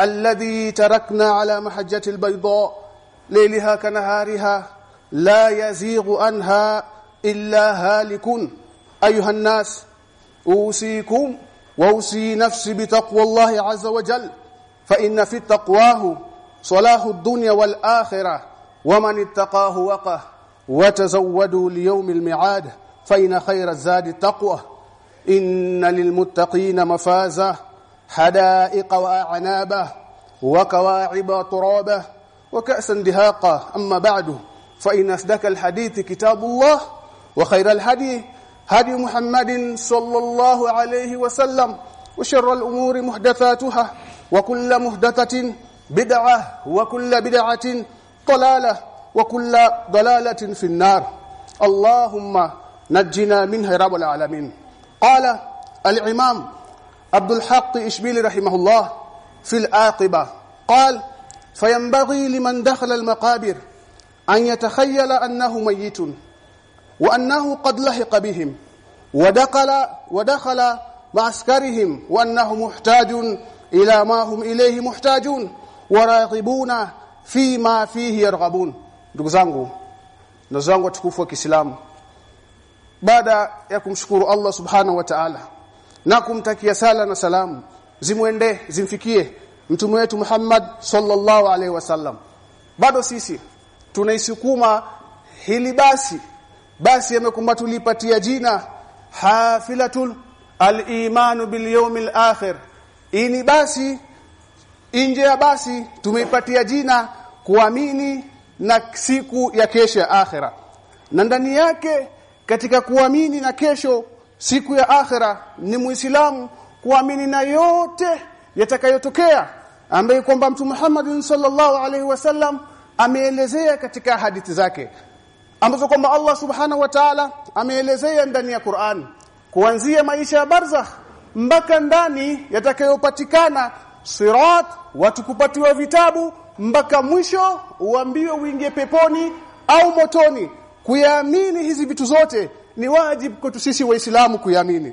الذي تركنا على محجة البيضاء ليلها كنهارها لا يزيغ عنها إلا هالك. أيها الناس أوصيكم وأوصي نفسي بتقوى الله عز وجل فإن في تقواه صلاح الدنيا والآخرة ومن اتقاه وقه وتزودوا ليوم الميعاد فإن خير الزاد التقوى. إن للمتقين مفازة حدائق وأعنابه وكواعب ترابه وكأسا دهاقا أما بعد فإن أصدق الحديث كتاب الله وخير الهدي هدي محمد صلى الله عليه وسلم وشر الأمور محدثاتها وكل محدثة بدعة وكل بدعة ضلالة وكل ضلالة في النار. اللهم نجنا منها رب العالمين. قال الإمام عبد الحق إشبيلي رحمه الله في العاقبة. قال فينبغي لمن دخل المقابر أن يتخيل أنه ميت وأنه قد لحق بهم ودخل ودخل معسكرهم وأنه محتاج إلى ما هم إليه محتاجون وراغبون فيما فيه يرغبون. Watukufu wa Kiislamu baada ya kumshukuru Allah subhanahu wa ta'ala na kumtakia sala na salamu. Zimwende zimfikie mtume wetu Muhammad sallallahu alaihi wasallam. Bado sisi tunaisukuma hili basi. Basi yamekumba tulipatia jina hafilatul al-imanu bil yawmil akhir. Ini basi nje ya basi tumeipatia jina kuamini na siku ya kesho ya akhira na ndani yake katika kuamini na kesho siku ya akhira ni muislamu kuamini na yote yatakayotokea ambaye kwamba mtu Muhammad sallallahu alaihi wasallam ameelezea katika hadithi zake ambazo kwamba Allah subhanahu wa ta'ala ameelezea ndani ya Qur'an kuanzia maisha ya barzakh mpaka ndani yatakayopatikana sirat watu kupatiwa vitabu mpaka mwisho uambiwe uingie peponi au motoni. Kuyaamini hizi vitu zote ni wajibu kwetu sisi waislamu kuyamini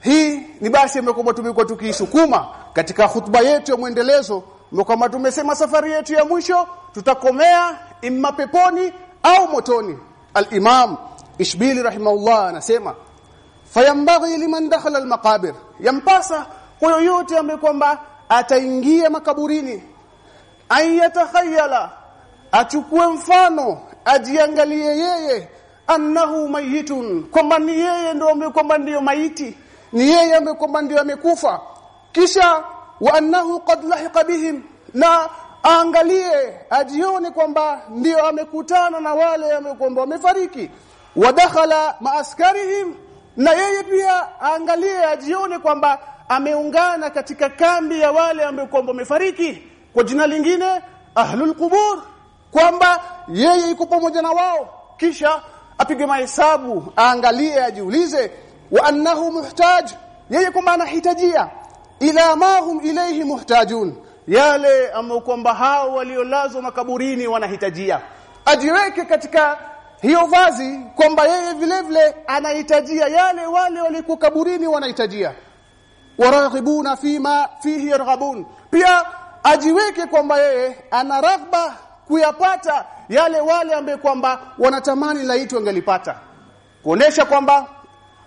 hii ni basi imekuwa tumekuwa tukiisukuma katika hutuba yetu ya mwendelezo. Kwamba tumesema safari yetu ya mwisho tutakomea imma peponi au motoni. Al-imam ishbili rahimahullah anasema fayambaghi liman dakhala al-maqabir. Yampasa kwa yoyote ambaye kwamba ataingia makaburini. Ayatakhayyala achukue mfano ajiangalie yeye annahu mayitun kwamba ni yeye ndio amekwamba kwamba ndio maiti ni yeye ambaye kwamba ndio amekufa. Kisha wa annahu qad lahiqa bihim na aangalie ajione kwamba ndio amekutana na wale amekwamba kwamba wamefariki. Wadakhala maaskarihim na yeye pia aangalie ajione kwamba ameungana katika kambi ya wale ambao kwamba wamefariki. Kwa jina lingine ahlul qubur kwamba yeye iko pamoja na wao. Kisha apige mahesabu aangalie ajiulize wa annahu muhtaj yeye kwamba anahitajia ila ma hum ilayhi muhtajun yale ambao kwamba hao waliolazwa makaburini wanahitajia. Ajiweke katika hiyo vazi kwamba yeye vile vile anahitajia yale wale walikuwa kaburini wanahitajia. Waraghibuna fima fihi yarghabun. Pia ajiweke kwamba yeye ana raghba kuyapata yale wale ambaye kwamba wanatamani la itu wangelipata kuonesha kwamba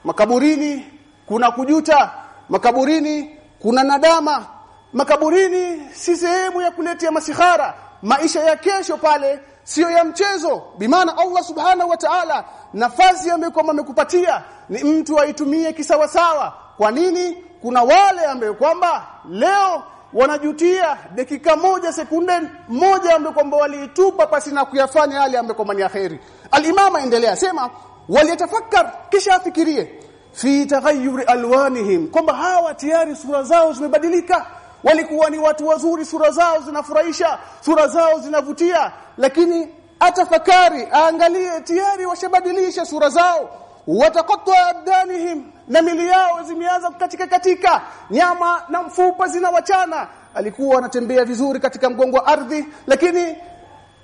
makaburini kuna kujuta makaburini kuna nadama makaburini si sehemu ya kuletea masihara maisha ya kesho pale sio ya mchezo. Bimaana Allah subhanahu wa ta'ala nafasi ambayo kwamba amekupatia ni mtu aitumie kisawasawa. Kwa nini? Kuna wale ambayo kwamba leo wanajutia dakika moja sekunde moja ambayo kwamba waliitupa pasi na kuyafanya yale ambayo kwamba ni yaheri al-imama endelea sema waliyatafakkar kisha afikirie fi taghayyur alwanihim kwamba hawa tayari sura zao zimebadilika. Walikuwa ni watu wazuri sura zao zinafurahisha sura zao zinavutia lakini atafakari aangalie tayari washabadilisha sura zao. Wataqatta abdanihim na mili yao zimeanza kukatika katika. Nyama na mfupa zinawachana. Alikuwa anatembea vizuri katika mgongo wa ardhi lakini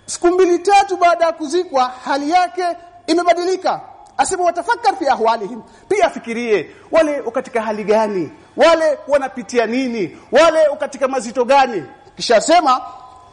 siku mbili tatu baada ya kuzikwa hali yake imebadilika. Asema watafakar fi ahwalihim. Pia afikirie wale katika hali gani? Wale wanapitia nini? Wale katika mazito gani? Kisha sema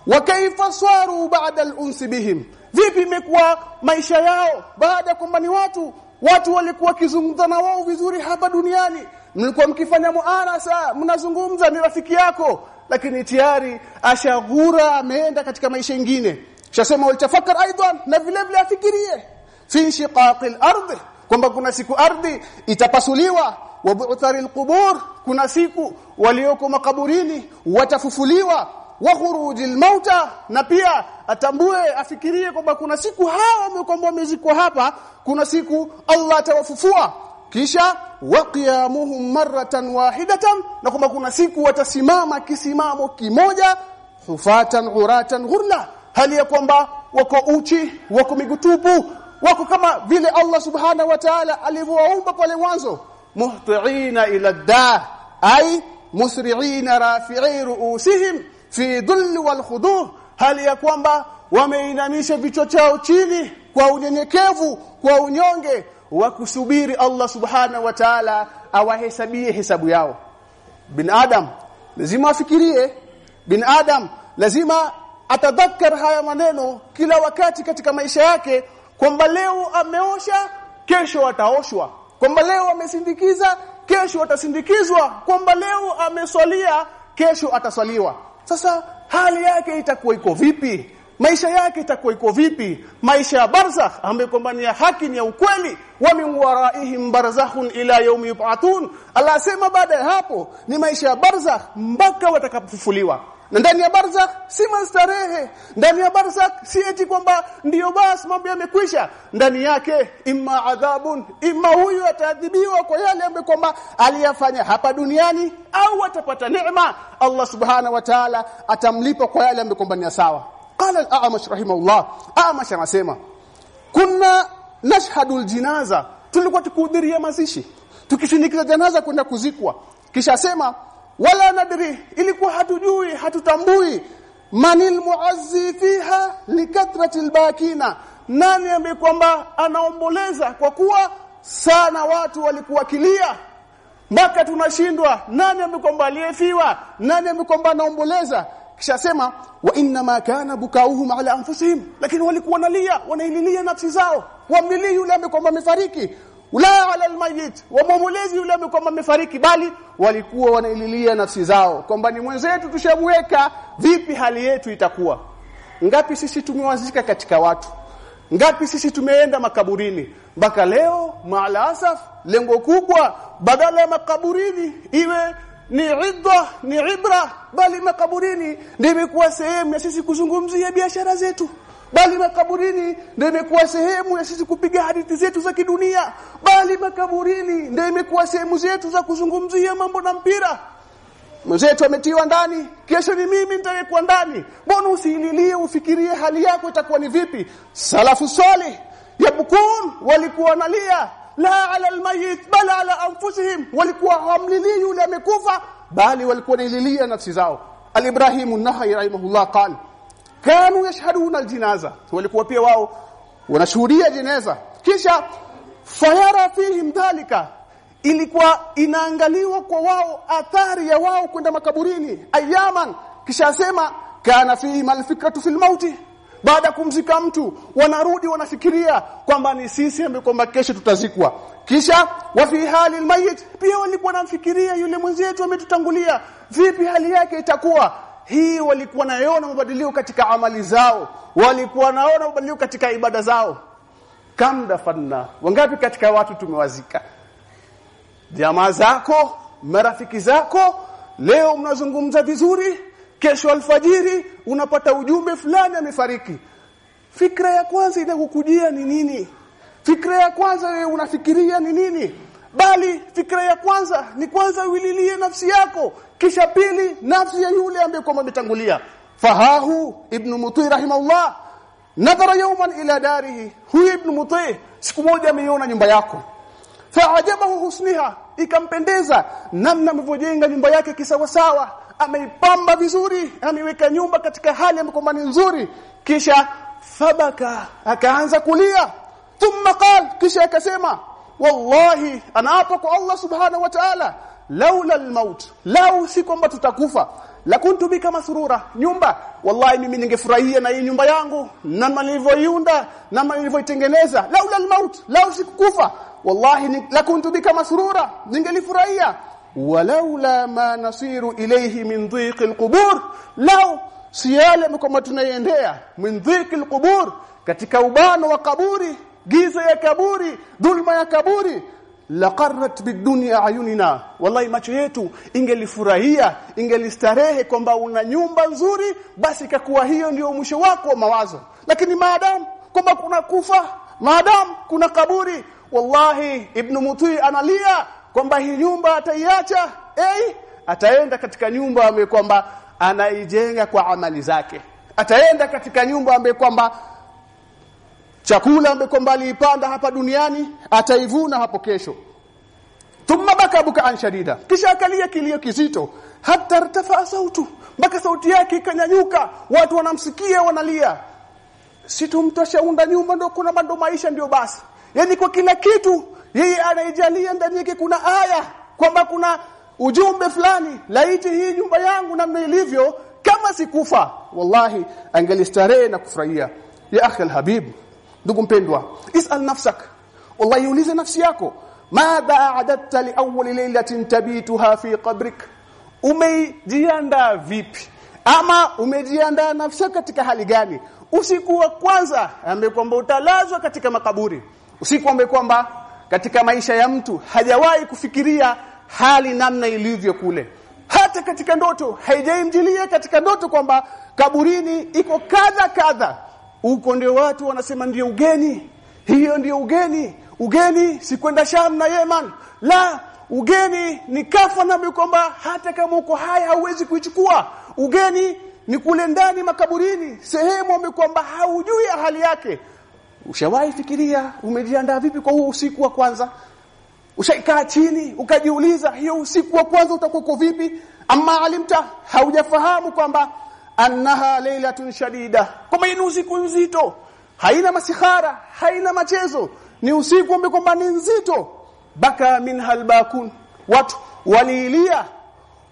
wa kaifa swaru ba'da al-uns bihim. Vipi imekuwa maisha yao baada ya kwamba ni watu watu walikuwa kizungumza na wao vizuri hapa duniani. Mlikuwa mkifanya muanasa mnazungumza ni rafiki yako. Lakini tayari ashaghura ameenda katika maisha mengine. Shasema walitafakar aidan na vile vile afikirie. Fi shiqaqil ardh kwamba kuna siku ardhi itapasuliwa. Wa bu'tharil qubur kuna siku walioko makaburini watafufuliwa wa khurujil mauta na pia atambue afikirie kwamba kuna siku hawa kwamba wamezikwa hapa kuna siku Allah atawafufua. Kisha waqiyamuhum marratan wahidatan na kwamba kuna siku watasimama kisimamo kimoja hufatan uratan ghurla. Hali ya kwamba wako uchi wako migutupu wako kama vile Allah subhana wa ta'ala alivyowaumba pale mwanzo. Muhtiina ila daa ay musri'ina rafi'i ru'usihim fi dhulli wal khudu hali ya kwamba wameinamisha vichwa chao chini kwa unyenyekevu kwa unyonge wa kusubiri Allah subhana wa ta'ala awahesabie hesabu yao. Bin adam lazima afikirie. Bin adam lazima atadhakkar haya maneno kila wakati katika maisha yake kwamba leo ameosha kesho ataoshwa. Kwamba leo amesindikiza kesho atasindikizwa. Kwamba leo ameswalia kesho ataswaliwa sasa hali yake itakuwa iko vipi? Maisha yake itakuwa iko vipi? Maisha ya barzakh ambayo kwamba ni ya haki ni ya ukweli. Wa min waraihim barzakhun ila yaumi yub'atun Allah asema baada ya hapo ni maisha ya barzakh mpaka watakapofufuliwa na ndani ya barzakh si mastarehe. Ndani ya barzakh si eti kwamba ndiyo basi mambo yamekwisha. Ndani yake imma adhabun imma huyu ataadhibiwa kwa yale ambayo kwamba aliyafanya hapa duniani au atapata neema. Allah subhanahu wa ta'ala atamlipa kwa yale ambayo kwamba ni sawa. Qala al-a'mash rahimahullah. A'mash anasema kunna nashhadu al-jinaza tulikuwa tukihudhuria mazishi tukishinikiza janaza kwenda kuzikwa. Kisha sema wala nadri ilikuwa hatujui hatutambui. Manil muazzi fiha likathrati albakina. Nani ambaye kwamba anaomboleza? Kwa kuwa sana watu walikuwa kilia mpaka tunashindwa. Nani ambaye kwamba aliyefiwa? Nani ambaye kwamba anaomboleza? Kisha sema wa inna ma kana bukauhum ala anfusihim. Lakini walikuwa nalia wanaililia nafsi zao. Wamlili yule ambaye kwamba amefariki la ala almayit wamwombolezi yule kwamba amefariki bali walikuwa wanaililia nafsi zao. Kwamba ni mwenzetu tushamweka. Vipi hali yetu itakuwa? Ngapi sisi tumewazika katika watu? Ngapi sisi tumeenda makaburini? Mpaka leo maalasaf lengo kubwa badala ya makaburini iwe ni idha ni ibra bali makaburini. Ndio imekuwa sehemu ya sisi kuzungumzia biashara zetu bali makaburini ndio imekuwa sehemu ya sisi kupiga hadithi zetu za kidunia. Bali makaburini ndio imekuwa sehemu zetu za kuzungumzia mambo na mpira. Mwenzetu ametiwa ndani kesho ni mimi nitawekwa ndani. Mbona usiililie ufikirie hali yako itakuwa ni vipi? Salafu salih yabkun walikuwa nalia la ala almayit bal ala anfusihim. Walikuwa hamlili yule amekufa bali walikuwa nililia nafsi zao. Alibrahimu nahai rahimahullah qala kanu yashhaduna aljinaza? Walikuwa pia wao wanashuhudia jeneza. Kisha fayara fihim dhalika ilikuwa inaangaliwa kwa wao athari ya wao kwenda makaburini ayaman kisha asema kana fihi malfikatu fil mauti. Baada kumzika mtu wanarudi wanafikiria kwamba ni sisi kwamba kesho tutazikwa. Kisha wa fi hali almayit pia walikuwa namfikiria yule mwenzetu ametutangulia. Vipi hali yake itakuwa hii walikuwa naona mabadiliko katika amali zao. Walikuwa naona mabadiliko katika ibada zao. Kam dafanna. Wangapi katika watu tumewazika? Jamaa zako marafiki zako leo mnazungumza vizuri kesho alfajiri unapata ujumbe fulani amefariki. Fikra ya kwanza inakukujia ni nini? Fikra ya kwanza unafikiria ni nini bali fikra ya kwanza ni kwanza uililie nafsi yako kisha pili nafsi ya yule ambaye kwa ametangulia. Fahahu ibn muti rahimahullah nadhara yawman ila darihi. Huyu ibn muti siku moja ameiona nyumba yako. Faajabahu husniha ikampendeza namna amevyojenga nyumba yake kisawasawa. Ameipamba vizuri ameweka nyumba katika hali ambayo ni nzuri. Kisha fabaka akaanza kulia. Thumma qal kisha akasema wallahi anaapa kwa Allah subhanahu wa ta'ala. Laula almaut. Lau si kwamba tutakufa. La kuntu bika masrura. Nyumba. Wallahi mimi ningefurahia na hii nyumba yangu. Na nilivyoiunda na nilivyoitengeneza. Laula almaut. Lau sikukufa. Wallahi ni, la kuntu bika masrura. Ningelifurahia. Walaula ma nasiru ilayhi min dhiqil alqubur lau si yale kama tunaiendea min dhiqil alqubur katika ubano wa kaburi giza ya kaburi dhulma ya kaburi. Laqarrat bidunya ayunina. Wallahi macho yetu ingelifurahia ingelistarehe kwamba una nyumba nzuri basi kakuwa hiyo ndio mwisho wako wa mawazo. Lakini maadamu kwamba kuna kufa maadamu kuna kaburi. Wallahi ibn muti analia kwamba hii nyumba ataiacha. Eh ataenda katika nyumba ambayo kwamba anaijenga kwa amali zake. Ataenda katika nyumba ambayo kwamba chakula ambacho mbali ipanda hapa duniani ataivuna hapo kesho. Thumma baka an shadida. Kisha akalia kilio kizito. Hata irtafa sautu. Mpaka sauti yake ikanyanyuka. Watu wanamsikia wanalia. Situmtosha unda nyumba ndo kuna bado maisha ndio basi. Yani kwa kila kitu yeye anaijalia ndani yake kuna aya kwamba kuna ujumbe fulani. Laiti hii nyumba yangu namna ilivyo kama sikufa wallahi angelistarehe na kufurahia. Ya akhi alhabib ndugu mpendwa isal nafsak. Wallahi ulize nafsi yako. Madha a'adatta li awwal laylatin tabituha fi qabrik. Umejiandaa vipi? Ama umejiandaa nafsi katika hali gani? Usiku wa kwanza ambaye kwamba utalazwa katika makaburi. Usiku ambaye kwamba katika maisha ya mtu hajawahi kufikiria hali namna ilivyo kule. Hata katika ndoto haijaimjilia katika ndoto kwamba kaburini iko kadha kadha huko ndio watu wanasema ndio ugeni. Hiyo ndio ugeni. Ugeni si kwenda Sham na Yemen. La ugeni ni kafa na kwamba hata kama uko haya hauwezi kuichukua. Ugeni ni kule ndani makaburini sehemu amekwamba kwamba haujui hali yake. Ushawahi fikiria umejiandaa vipi kwa huu usiku wa kwanza? Ushaikaa chini ukajiuliza hiyo usiku wa kwanza utakuwa vipi? Ama alimta haujafahamu kwamba annaha lailatun shadida. Kwamba ni usiku mzito haina masihara haina machezo. Ni usiku ambao kwamba ni nzito. Baka min halbakun watu waliilia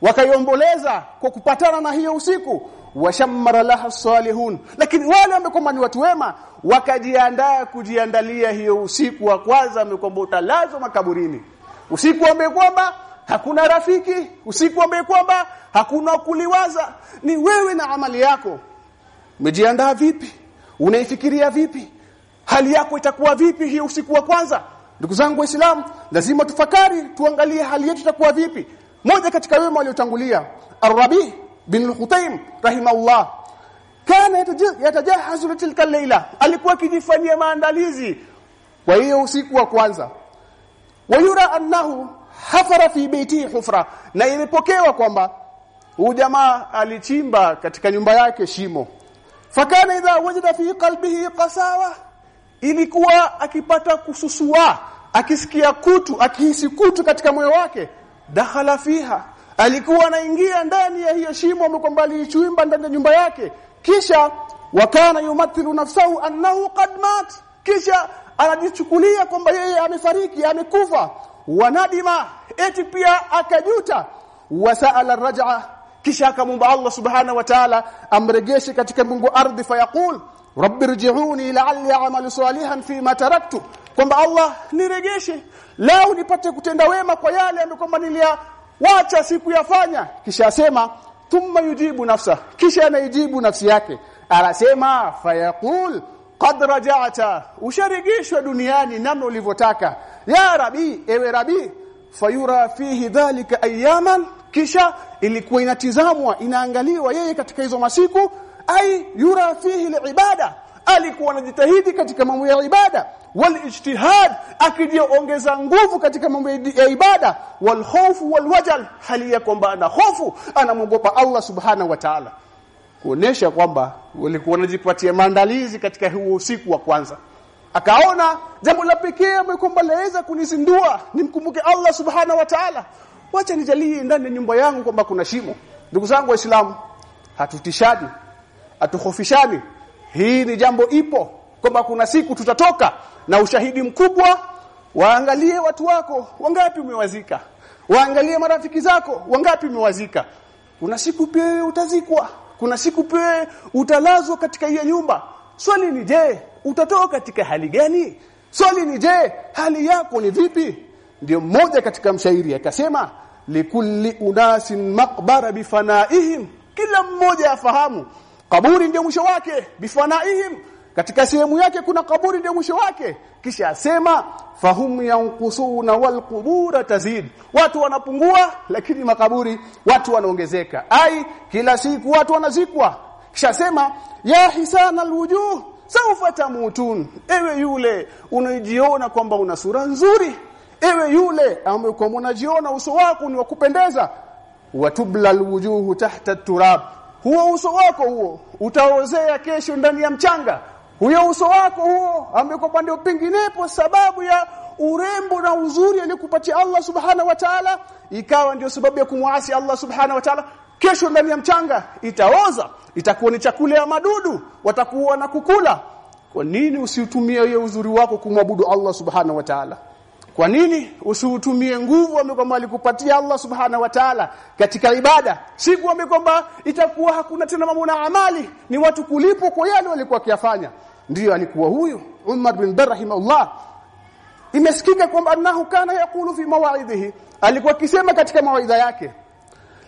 wakaiomboleza kwa kupatana na hiyo usiku. Washammara laha salihun. Lakini wale ambao ni watu wema wakajiandaa kujiandalia hiyo usiku wa kwanza amekwamba utalazwa makaburini. Usiku ambao kwamba hakuna rafiki usiku ambao kwamba hakuna kuliwaza. Ni wewe na amali yako. Umejiandaa vipi? Unaifikiria vipi? Hali yako itakuwa vipi hii usiku wa kwanza? Ndugu zangu waislamu lazima tufakari tuangalie hali yetu itakuwa vipi. Moja katika wema waliotangulia Ar-Rabi bin Al-Khutaim rahimahullah. Kana yatajahazu tilka leila alikuwa akijifanyia maandalizi kwa hiyo usiku wa kwanza. Wayura annahu hafara fi baiti hufra. Na ilipokewa kwamba huyu jamaa alichimba katika nyumba yake shimo. Fakana idha wajada fi qalbihi qasawa. Ilikuwa akipata kususua akisikia kutu akihisi kutu katika moyo wake dakhala fiha. Alikuwa anaingia ndani ya hiyo shimo kwamba alichimba ndani ya nyumba yake. Kisha wakana yumathilu nafsahu annahu qad mat. Kisha anajichukulia kwamba yeye amefariki amekufa wanadima eti pia akajuta. Wasaala raj'a kisha akamwomba Allah subhanahu wa ta'ala amregeshe katika mbingu ardhi fayaqul rabbi rji'uni la'alli a'malu salihan fi ma taraktu. Kwamba Allah niregeshe lao nipate kutenda wema kwa yale ambayo kwamba niliyawacha sikuyafanya. Kisha asema thumma yujibu nafsa. Kisha anaijibu nafsi yake. Anasema fayaqul qad raja'ta. Usharigishwa duniani namna ulivyotaka ya rabi ewe rabi fayura fihi dhalika ayaman kisha ilikuwa inatizamwa inaangaliwa yeye katika hizo masiku ai yura fihi liibada alikuwa anajitahidi katika mambo ya ibada wal ijtihad akijiongeza nguvu katika mambo ya ibada wal khawfu wal wajal hali ya kwamba ana hofu anamwogopa Allah subhanahu wa ta'ala. Kuonesha kwamba walikuwa wanajipatia maandalizi katika huo usiku wa kwanza akaona jambo la pekee amekomba laweza kunizindua nimkumbuke Allah subhana wa ta'ala. Wacha nijalie ndani ya nyumba yangu kwamba kuna shimo. Ndugu zangu waislamu hatutishani hatuhofishani. Hii ni jambo ipo kwamba kuna siku tutatoka na ushahidi mkubwa. Waangalie watu wako wangapi umewazika? Waangalie marafiki zako wangapi umewazika? Kuna siku pia utazikwa kuna siku pia utalazwa katika hiyo nyumba swali ni je utatoka katika hali gani? Swali ni je hali yako ni vipi? Ndio mmoja katika mshairi akasema likulli unasin maqbara bifanaihim. Kila mmoja afahamu kaburi ndio mwisho wake bifanaihim. Katika sehemu yake kuna kaburi ndio mwisho wake. Kisha asema fahum yanqusuna wal qubura tazid. Watu wanapungua lakini makaburi watu wanaongezeka. Ai kila siku watu wanazikwa kisha sema ya hisana alwujuh sawfa tamutun. Ewe yule unajiona kwamba una sura nzuri ewe yule ambaye unajiona uso wako ni wa kupendeza watubla alwujuh tahta turab. Huo uso wako huo utaozea kesho ndani ya mchanga. Huyo uso wako huo ambaye kwa pande penginepo sababu ya urembo na uzuri alikupatia Allah subhana wa ta'ala ikawa ndio sababu ya kumwasi Allah subhana wa ta'ala kesho ndani ya mchanga itaoza itakuwa ni chakula ya madudu watakuwa na kukula. Kwa nini usiutumie hiyo uzuri wako kumwabudu Allah subhana wa ta'ala? Kwa nini usiutumie nguvu ambayo alikupatia Allah subhana wa ta'ala katika ibada? Siku ambayo kwamba itakuwa hakuna tena mambo na amali ni watu kulipo kwa yale walikuwa kiafanya ndiyo alikuwa huyu Umar bin Barrahimahullah imesikika kwamba annahu kana yakulu fi mawaidhihi alikuwa akisema katika mawaidha yake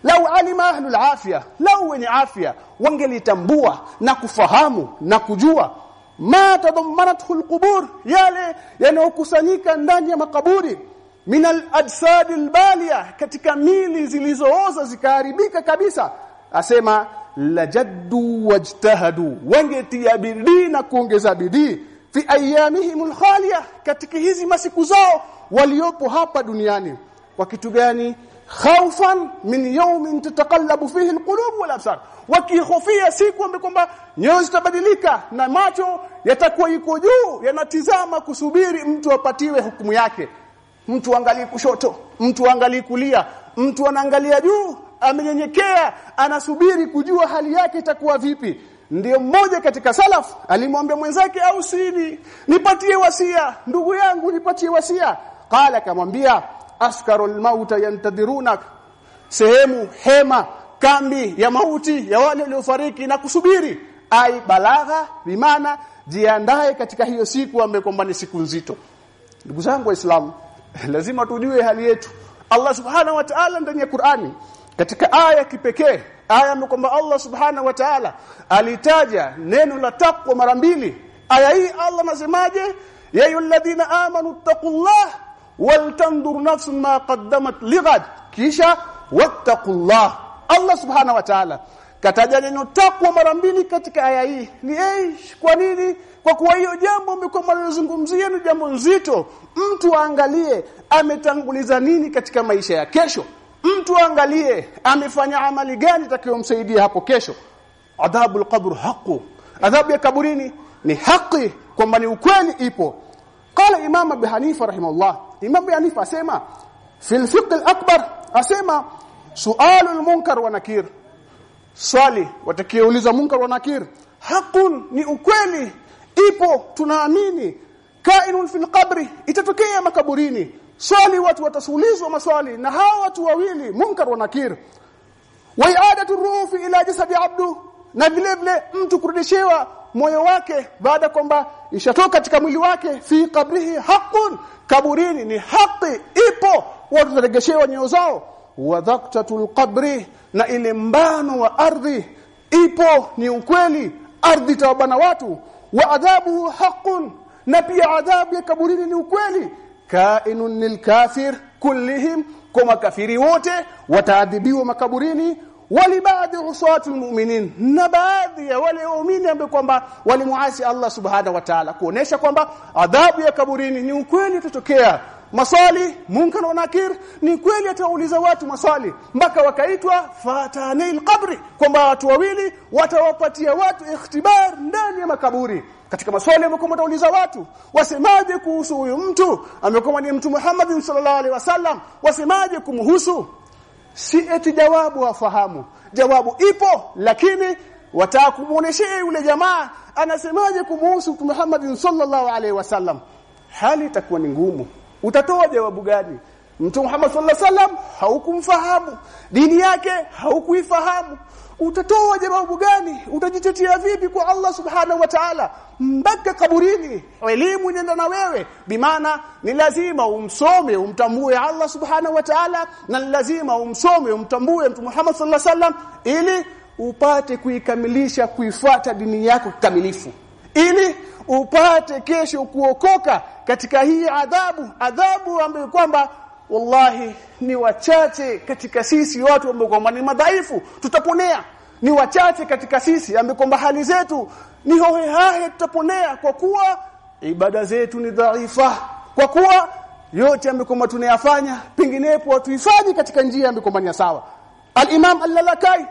lau alima ahlul afya lau wenye afya wangelitambua na kufahamu na kujua ma tadammanathu alqubur yale yanayokusanyika ndani ya makaburi min al-ajsad al-baliya katika mili zilizooza zikaharibika kabisa asema lajaddu wajtahadu wangetia bidii na kuongeza bidii fi ayamihim al-khaliya katika hizi masiku zao waliopo hapa duniani. Kwa kitu gani khaufan min yawmin tataqallabu fihi alqulub wal absar. Wakihofia siku kwamba nyoyo zitabadilika na macho yatakuwa iko juu yanatizama kusubiri mtu apatiwe hukumu yake. Mtu angalie kushoto mtu angalie kulia mtu anaangalia juu amenyenyekea anasubiri kujua hali yake itakuwa vipi. Ndiyo mmoja katika salaf alimwambia mwenzake au sini? Nipatie wasia ndugu yangu nipatie wasia. Qala akamwambia askarul mauta yantadhirunak. Sehemu hema kambi ya mauti ya wale waliofariki na kusubiri. Ai balagha bimana jiandae katika hiyo siku ambayo kwamba ni siku nzito. Ndugu zangu waislamu lazima tujue hali yetu. Allah subhanahu wa ta'ala ndani ya Qur'ani katika aya kipekee aya kwamba Allah subhanahu wa ta'ala alitaja neno la takwa mara mbili. Aya hii Allah anasemaje? Ya ayyuhalladhina amanu taqullah waltandur nafsun ma qaddamat lighad kisha wattaqullah Allah subhanahu wa ta'ala kataja neno takwa mara mbili katika aya hii. Ni eish kwa nini? Kwa kuwa hiyo jambo umekuwa mnazungumzia ni jambo nzito. Mtu aangalie ametanguliza nini katika maisha ya kesho. Mtu aangalie amefanya amali gani takayomsaidia hapo kesho. Adhabul qabr haqu adhabu ya kaburini ni haki kwamba ni ukweli ipo. Qala imam abi hanifa rahimahullah imam hanifa asema fil fiqh al-akbar asema sualu al-munkar wa nakir. Swali watakiuliza munkar wa nakir hakun ni ukweli ipo tunaamini kainun fil qabri itatokea makaburini. Swali watu watasulizwa maswali na hawa watu wawili munkar wa nakir. Wa i'adatu ruhi ila jasadi abdu na vile vile mtu kurudishiwa moyo wake baada kwamba ishatoka katika mwili wake fi qabrihi haqqun. Kaburini ni haki ipo. Watu wataregeshewa nyoyo zao. Wa dhaqtatul qabri na ile mbano wa ardhi ipo. Ni ukweli ardhi tawabana watu. Wa adhabu haqqun na pia adhabu ya kaburini ni ukweli. Kainun lilkafir kullihim kwa makafiri wote wataadhibiwa makaburini wali baadhi uswatu almu'minin na baadhi ya wale waumini ambao kwamba walimuasi Allah subhanahu wa ta'ala kuonesha kwamba adhabu ya kaburini ni ukweli tutokea maswali munkar wa nakir ni kweli atauliza watu maswali mpaka wakaitwa fatanil qabri kwamba watu wawili watawapatia watu ikhtibar ndani ya makaburi. Katika maswali ambayo watauliza watu wasemaje kuhusu huyu mtu? Amekuwa ni mtu Muhammad sallallahu alaihi wasallam wasemaje kumhusu si eti jawabu wafahamu jawabu ipo lakini wataka kumuoneshea yule jamaa anasemaje kumuhusu Muhammad sallallahu alaihi wasallam? Hali itakuwa ni ngumu. Utatoa jawabu gani mtu Muhammad sallallahu alaihi wasallam haukumfahamu. Dini yake haukuifahamu. Utatoa jawabu gani? Utajitetea vipi kwa Allah subhanahu wa ta'ala? Mpaka kaburini. Elimu inaenda na wewe. Bimaana ni lazima umsome umtambue Allah subhanahu wa ta'ala na lazima umsome umtambue mtu Muhammad sallallahu alaihi wasallam ili upate kuikamilisha kuifuata dini yako kikamilifu. Ili upate kesho kuokoka katika hii adhabu adhabu ambayo kwamba wallahi ni wachache katika sisi watu ambao kwamba ni madhaifu. Tutaponea. Ni wachache katika sisi ambao hali zetu ni hohehahe tutaponea kwa kuwa ibada zetu ni dhaifa. Kwa kuwa yote kwamba tunayafanya penginepo hatuifanyi katika njia ambayo ni sawa. Al-imam al-lalakai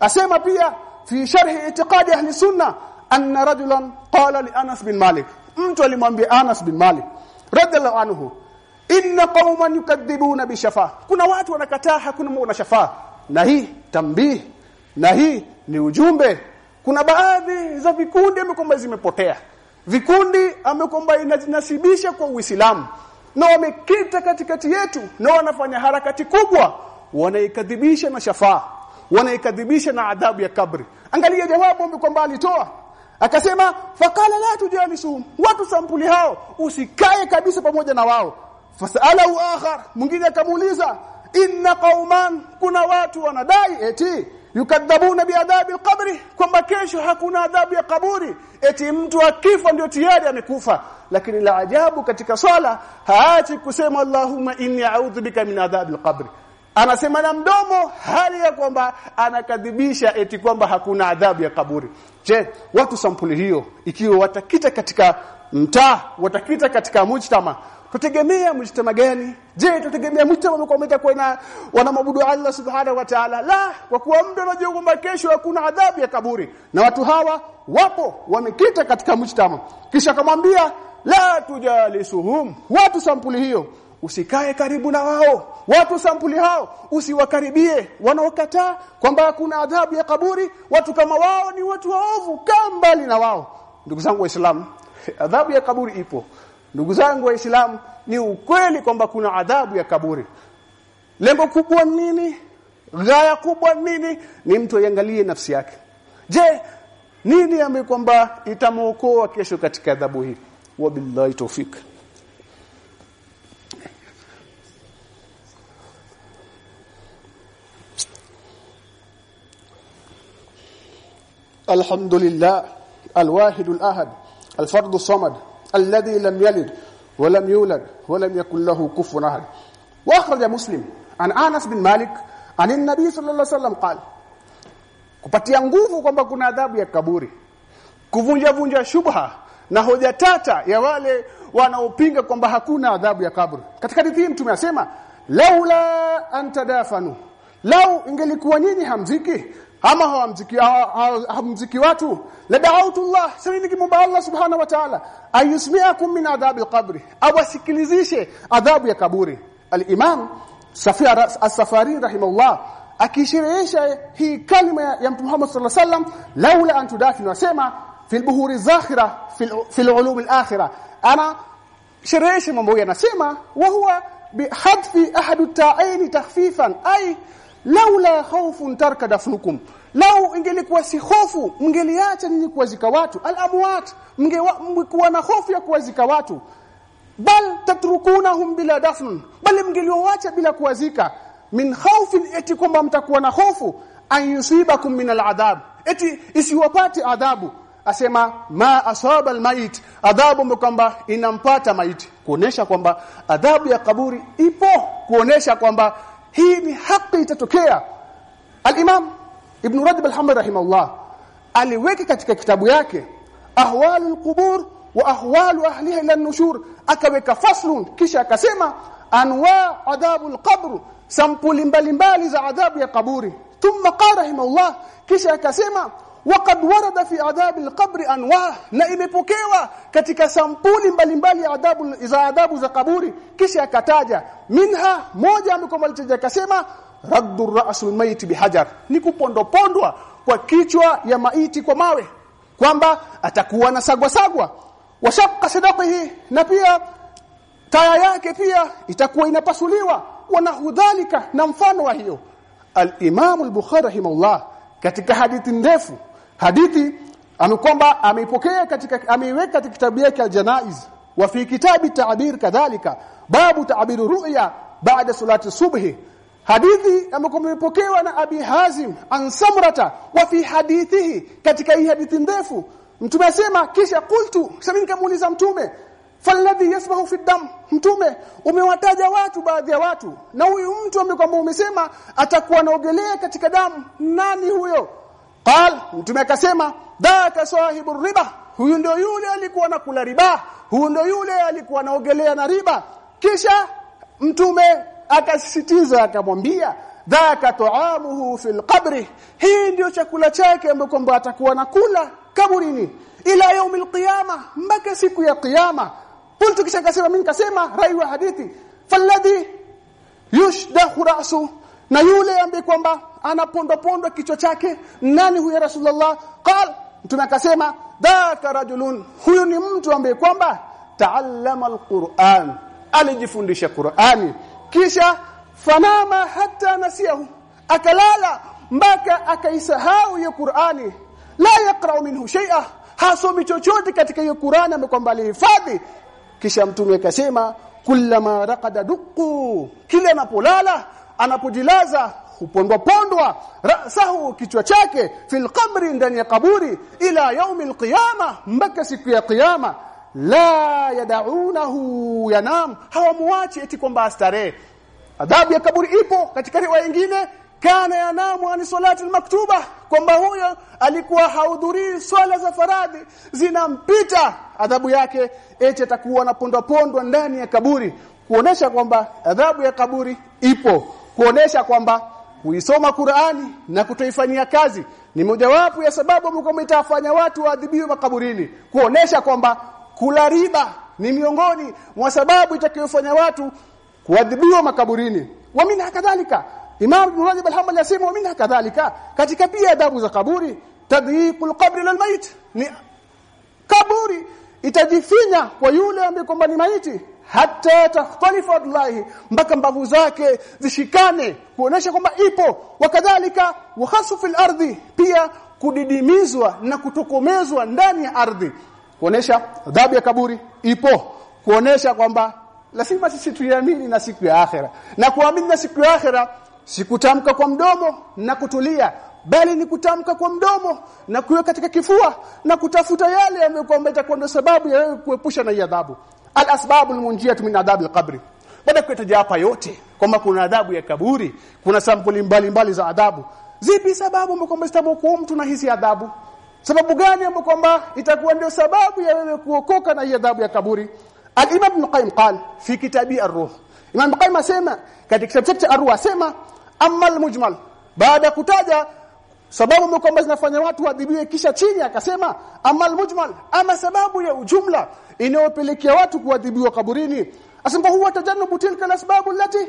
asema pia fi sharh itiqadi ahli sunna anna rajulan qala li Anas bin Malik. Mtu alimwambia Anas bin Malik radhiallahu anhu inna qauman yukadhibuna bishafa. Kuna watu wanakataa hakuna Mungu na shafa na hii tambii na hii ni ujumbe. Kuna baadhi za vikundi amekomba zimepotea. Vikundi amekomba inajinasibisha kwa Uislamu. Na wamekita katikati yetu na wanafanya harakati kubwa. Wanaikadhibisha na shafaa wanaikadhibisha na adhabu ya kabri. Angalia jawabu amekwamba alitoa. Akasema fakala la tujalisuhum watu sampuli hao. Usikae kabisa pamoja na wao fasalahu akhar. Mwingine akamuuliza inna qauman kuna watu wanadai eti yukadhabuna biadhabi alqabri kwamba kesho hakuna adhabu ya kaburi. Eti mtu akifa ndio tayari amekufa. Lakini la ajabu katika swala haachi kusema allahumma inni a'udhu bika min adhabi alqabri. Anasema na mdomo hali ya kwamba anakadhibisha eti kwamba hakuna adhabu ya kaburi. Je watu sampuli hiyo ikiwa watakita katika mtaa watakita katika mujtama tutegemea mujtama gani je tutegemea mujtama kwa itakuwa na wanaabudu Allah subhanahu wa ta'ala? La kwa kuwa mtu anajua kwamba kesho hakuna adhabu ya kaburi. Na watu hawa wapo wamekita katika mujtama. Kisha akamwambia la tujalisuhum. Watu sampuli hiyo. Usikae karibu na wao. Watu sampuli hao usiwakaribie. Wanaokataa kwamba hakuna adhabu ya kaburi watu kama wao ni watu waovu kama mbali na wao. Ndugu zangu waislamu adhabu ya kaburi ipo ndugu zangu waislamu ni ukweli kwamba kuna adhabu ya kaburi lengo kubwa nini gaya kubwa nini ni mtu aiangalie nafsi yake je nini ambaye kwamba itamuokoa kesho katika adhabu hii wabillahi tawfik الحمد لله الواحد الأحد الفرد الصمد الذي لم يلد ولم يولد ولم يكن له كفوا أحد وأخرج مسلم عن أنس بن مالك عن النبي صلى الله عليه وسلم قال kupatia nguvu kwamba kuna adhabu ya kaburi kuvunja vunja shubha na hoja tata ya wale wanaopinga kwamba hakuna adhabu ya kaburi katika hadithi mtume asema laula antadafanu lau ingelikuwa nyinyi hamziki ama hawamziki hawamziki watu. La da'autullah sasa nikimwomba Allah subhanahu wa ta'ala ayusmiakum min adhabi alqabri. Awasikilizishe adhabu ya kaburi. Al-imam Safia as-Safari rahimahullah akisherehesha hii kalima ya Mtume Muhammad sallallahu alaihi wasallam laula an tudafinu wasema fil buhuri zakhira fil ulum al-akhirah ana sherehesha mambo yanasema wa huwa bihadfi ahadu ta'aini takhfifan. Ay laula khawfun tarka dafnukum lau ingelikuwa si hofu mngeliacha ninyi kuwazika watu. Al-amwat mngekuwa na hofu ya kuwazika watu. Bal tatrukunahum bila dafn bali mngeliwaacha bila kuwazika. Min khawfin eti kwamba mtakuwa na hofu an yusibakum min al-adhab eti isiwapate adhabu. Asema ma asaba almayit adhabu kwamba inampata maiti kuonesha kwamba adhabu ya kaburi ipo kuonesha kwamba hii ni haki itatokea. al-Imam Ibn Rajab al-Hanbali rahimahullah aliweka katika kitabu yake ahwalul qubur wa ahwalu ahliha ila nushur akaweka faslun kisha akasema anwa adhabul qabr sampuli mbalimbali za adhabu ya kaburi thumma qala rahimahullah kisha akasema وقد ورد في عذاب القبر انواع na imepokewa katika sampuli mbalimbali ya adhabu za adhabu za kaburi kisha akataja minha moja amekomaliza akasema raddu ra'sul mayit bihajar. Ni kupondopondwa kwa kichwa ya maiti kwa mawe kwamba atakuwa na sagwa sagwa washaqqa sadaqihi na pia taya yake pia itakuwa inapasuliwa. Wanahudhalika na mfano wa hiyo. al-Imam al-Bukhari rahimahullah katika hadithi ndefu hadithi amekwamba ameipokea katika ameiweka katika kitabu yake al-Janaiz. Wa fi kitabi ta'bir kadhalika babu ta'bir ru'ya ba'da salati subhi hadithi ambayo imepokewa na Abi Hazim an Samrata wa fi hadithihi katika hii hadithi ndefu mtume asema kisha qultu sasa nikamuuliza mtume falladhi yasbahu fi dam? Mtume umewataja watu baadhi ya watu na huyu mtu ambaye kwamba umesema atakuwa naogelea katika damu nani huyo? Qal mtume akasema dhaka sahibu riba. Huyu ndio yule alikuwa anakula riba huyu ndio yule alikuwa naogelea na riba. Kisha mtume akasisitiza akamwambia dhaka tuamuhu fil qabri. Hii ndio chakula chake ambacho kwamba atakuwa nakula kaburini ila yaumil qiyama mpaka siku ya qiyama. Qultu kisha akasema mimi nikasema rai wa hadithi falladhi yushdahu ra'su. Na yule ambaye kwamba anapondwa kichwa chake nani huyo rasulullah? Qal mtume akasema dhaka rajulun. Huyu ni mtu ambaye kwamba taallama alquran alijifundisha qurani kisha fanama hata nasiahu akalala mpaka akaisahau hiyo qurani. La yaqra'u minhu shay'a. Hasomi chochote katika hiyo qurani amekwamba kwamba alihifadhi. Kisha mtume akasema kullama raqada duqu kila anapolala anapojilaza hupondwa pondwa rasahu kichwa chake fil qabri ndani ya kaburi ila yaumi alqiyama mpaka siku ya kiyama la yadaunahu yanam hawamuachi eti kwamba astarehe. Adhabu ya kaburi ipo katika riwaya nyingine. Kana yanamu ani salati maktuba kwamba huyo alikuwa haudhuri swala za faradhi zinampita. Adhabu yake eti atakuwa anapondwa pondwa ndani ya kaburi kuonesha kwamba adhabu ya kaburi ipo. Kuonesha kwamba kuisoma Qur'ani na kutoifanyia kazi ni mojawapo ya sababu ambayo itafanya watu waadhibiwe makaburini. Kuonesha kwamba kula riba ni miongoni mwa sababu itakayofanya watu kuadhibiwa makaburini. Wa minha kadhalika. Imam Ibn Rajab al-Hanbali wa minha kadhalika. Katika pia adhabu za kaburi tadhiqul qabri lil mayit. Ni kaburi itajifinya kwa yule ambaye kwamba ni maiti hata takhtalifu adlahi mpaka mbavu zake zishikane kuonesha kwamba ipo. Wakadhalika wakhasu fil ardhi pia kudidimizwa na kutokomezwa ndani ya ardhi kuonesha adhabu ya kaburi ipo kuonesha kwamba lazima sisi tuiamini na siku ya akhera. Na kuamini na siku ya akhera sikutamka kwa mdomo na kutulia bali ni kutamka kwa mdomo na kuwa katika kifua na kutafuta yale ambayo itakuwa ndio sababu ya kuepusha na adhabu. Al-asbabu al-munjiyatu min adhabi al-qabri. Baada kutaja hapa yote kwamba kuna adhabu ya kaburi kuna sampuli mbalimbali za adhabu. Zipi sababu ambazo zitamokuwa mtu na hizi adhabu sababu gani ambayo kwamba itakuwa ndio sababu ya wewe kuokoka na adhabu ya kaburi? Al-imam ibn qayyim qal fi kitabi ar-ruh. Imam ibn qayyim asema katika kitabu chake ar-ruh asema amma al-mujmal. Baada kutaja sababu kwamba zinafanya watu waadhibiwe kisha chini akasema amma al-mujmal. Ama sababu ya ujumla inayopelekea watu kuadhibiwa kaburini. Asema huwa tajannubu tilka al-asbab allati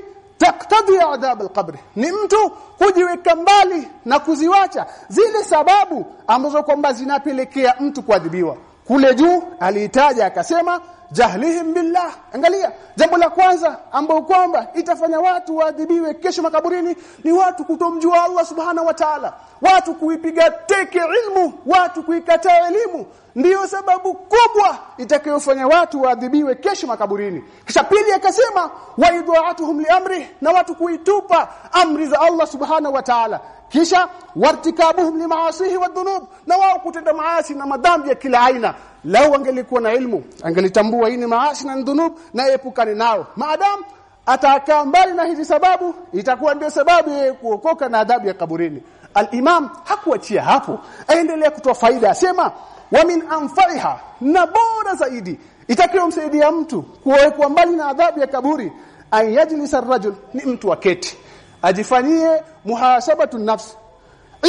taktadhi adhab alqabr. Ni mtu kujiweka mbali na kuziwacha. Zile sababu ambazo kwamba zinapelekea mtu kuadhibiwa. Kule juu aliitaja akasema jahlihim billah. Angalia jambo la kwanza ambao kwamba itafanya watu waadhibiwe kesho makaburini ni watu kutomjua Allah subhana wa ta'ala. Watu kuipiga teke ilmu watu kuikataa elimu ndiyo sababu kubwa itakayofanya watu waadhibiwe kesho makaburini. Kisha pili akasema wa idha'atuhum liamri na watu kuitupa amri za Allah subhana wa ta'ala. Kisha wartikabuhum limaasihi wadhunub na wao kutenda maasi na madhambi ya kila aina. Lao angelikuwa na ilmu angelitambua hii ni maasi na dhunub na epukane nao. Maadam atakaa mbali na hizi sababu itakuwa ndio sababu ya kuokoka na adhabu ya kaburini. Al-imam hakuachia hapo. Aendelea kutoa faida asema wa min anfaiha na bora zaidi. Itakayomsaidia mtu kuwekwa mbali na adhabu ya kaburi ayajlisa rajul ni mtu aketi ajifanyie muhasabatu nafsi.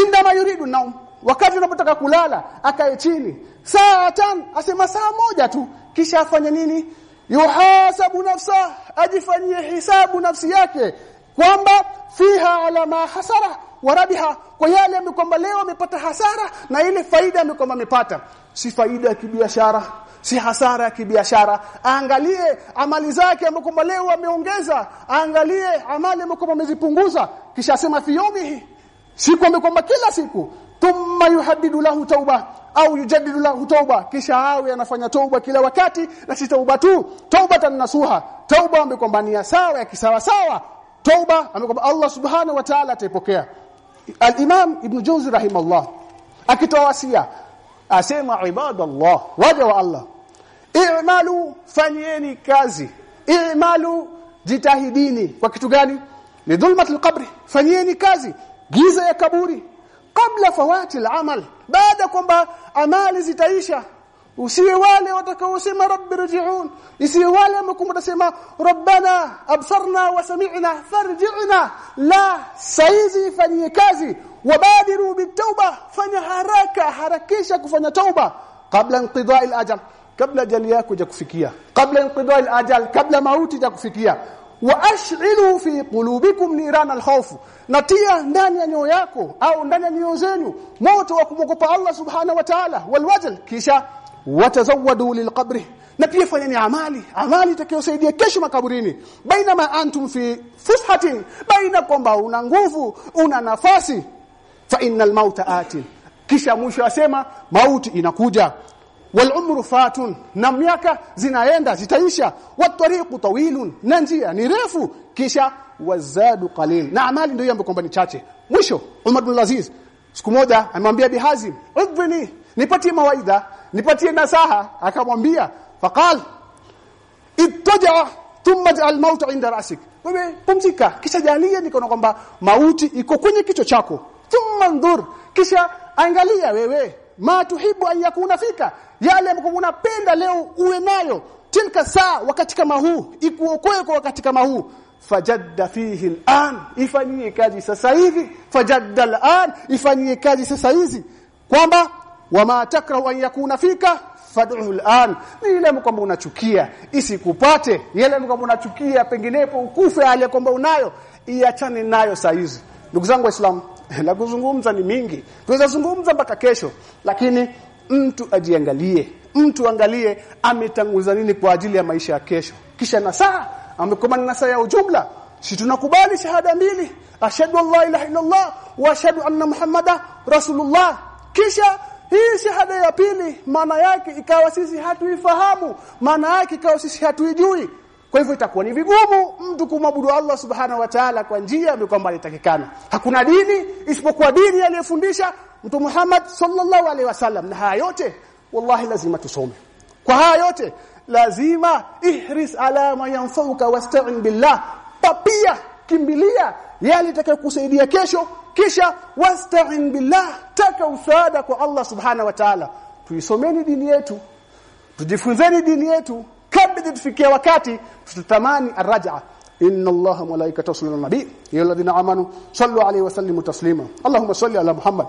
Indama yuridu naum wakati unapotaka kulala akae chini. Saa tan asema saa moja tu kisha afanye nini? Yuhasabu nafsa ajifanyie hisabu nafsi yake kwamba fiha ala ma hasara warabiha kwa yale amekwamba leo amepata hasara na ile faida amekwamba amepata. Si faida ya kibiashara si hasara ya kibiashara. Angalie amali zake amekwamba leo ameongeza. Angalie amali amekwamba amezipunguza. Kisha asema fi yawmihi siku amekwamba kila siku. Thumma yuhaddidu lahu tauba au yujaddidu lahu tauba. Kisha awe anafanya tauba kila wakati na si tauba tu tauba nasuha. Tauba amekwamba ni sawa ya kisawa sawa tauba amekwamba Allah subhanahu wa ta'ala ataipokea al-Imam Ibn Jawzi rahimahullah akitoa wasia asema ibadallah waja wa Allah. I'malu fanyeni kazi. I'malu jitahidini. Kwa kitu gani? Ni dhulmatul qabri fanyeni kazi. Giza ya kaburi. Kabla fawati al-amal. Baada kwamba amali zitaisha usiwe wale watakaosema rabbi rji'un. Isiwe wale ambao rabbana absarna wa sami'na farji'na. La saizi fanyie kazi. Wabadiru bitauba fanya haraka harakisha kufanya tauba kabla inqidai al-ajal kabla ajali yako kufikia kabla inqidai al-ajal kabla mauti ja kufikia wa ash'ilu fi qulubikum niran al-khawf. Natia ndani ya nyoyo yako au ndani ya nyoyo zenu moto wa kumwogopa Allah subhanahu wa ta'ala walwajl. Kisha watazawadu lilqabri. Na pia fanyeni amali. Amali itakayosaidia kesho makaburini. Baina ma antum fi fushatin. Baina kwamba una nguvu una nafasi. Fa innal mauta atin. Kisha mwisho asema mauti inakuja. Wal umru fatun. Na miaka zinaenda zitaisha. Watariqu tawilun. Na njia ni refu. Kisha wazadu qalil. Na amali ndio ambayo kwamba ni chache. Mwisho Umar bin Aziz. Siku moja amemwambia Bihazim udhini nipatie mawaidha nipatie nasaha. Akamwambia faqal ittaja thumma ja'al maut inda rasik. Wewe pumzika. Kisha jalia nikaona kwamba mauti iko kwenye kichwa chako. Thumma ndur kisha angalia wewe ma tuhibu an yakuna fika. Yale ambayo unapenda leo uwe nayo. Tilka saa wakati kama huu. Ikuokoe kwa wakati kama huu. Fajadda fihi al'an. Ifanyie kazi sasa hivi. Fajadda al'an. Ifanyie kazi sasa hizi. Kwamba wama takrahu an yakuna fika fad'u al'an. Ile kwamba unachukia isikupate. Yale kwamba unachukia penginepo ukufe hali kwamba unayo iachane nayo saizi ndugu zangu waislamu na kuzungumza ni mingi. Tuweza zungumza mpaka kesho lakini mtu ajiangalie mtu angalie ametanguza nini kwa ajili ya maisha ya kesho. Kisha na saa amekomana na saa ya ujumla. Si tunakubali shahada mbili? Ashhadu an la ilaha illa allah wa ashhadu anna muhammada rasulullah. Kisha hii shahada ya pili maana yake ikawa sisi hatuifahamu maana yake ikawa sisi hatuijui. Kwa hivyo itakuwa ni vigumu mtu kumwabudu Allah subhanahu wa ta'ala kwa njia ambayo kwamba alitakikana. hakuna dini isipokuwa dini aliyofundisha mtu Muhammad sallallahu alaihi wasallam. Na haya yote wallahi lazima tusome. Kwa haya yote lazima ihris ala ma yanfauka wasta'in billah. Papia kimbilia yale itakayokusaidia kesho kisha wasta'in billah taka msaada kwa Allah subhanahu wa ta'ala tuisomeni dini yetu tujifunzeni dini yetu kabla tufikia wakati tutatamani arraja inna allaha malaikatahu yusalluna ala nabi ya alladhina amanu sallu alayhi wa sallimu taslima allahumma salli ala muhammad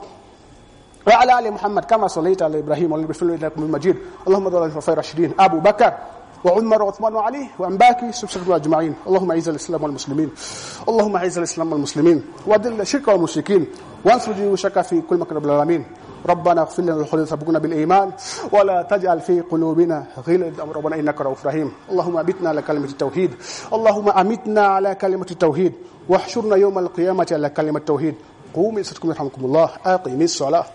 وعلى ال محمد كما صليت على ابراهيم وعلى ابراهيم انك حميد مجيد اللهم صل على الخلفاء الراشدين ابو بكر وعمر وعثمان وعلي وعن باقي أجمعين. اللهم أعز الإسلام والمسلمين. اللهم أعز الإسلام والمسلمين. وأذل الشرك والمشركين. وانصر جيوشك في كل مكان العالمين. ربنا اغفر لنا الذين سبقونا بالإيمان. ولا تجعل في قلوبنا غلا ربنا إنك رؤوف رحيم. اللهم أمتنا على كلمة التوحيد. اللهم أمتنا على كلمة التوحيد. واحشرنا يوم القيامة على كلمة التوحيد. قوموا يرحمكم الله. أقيموا الصلاة.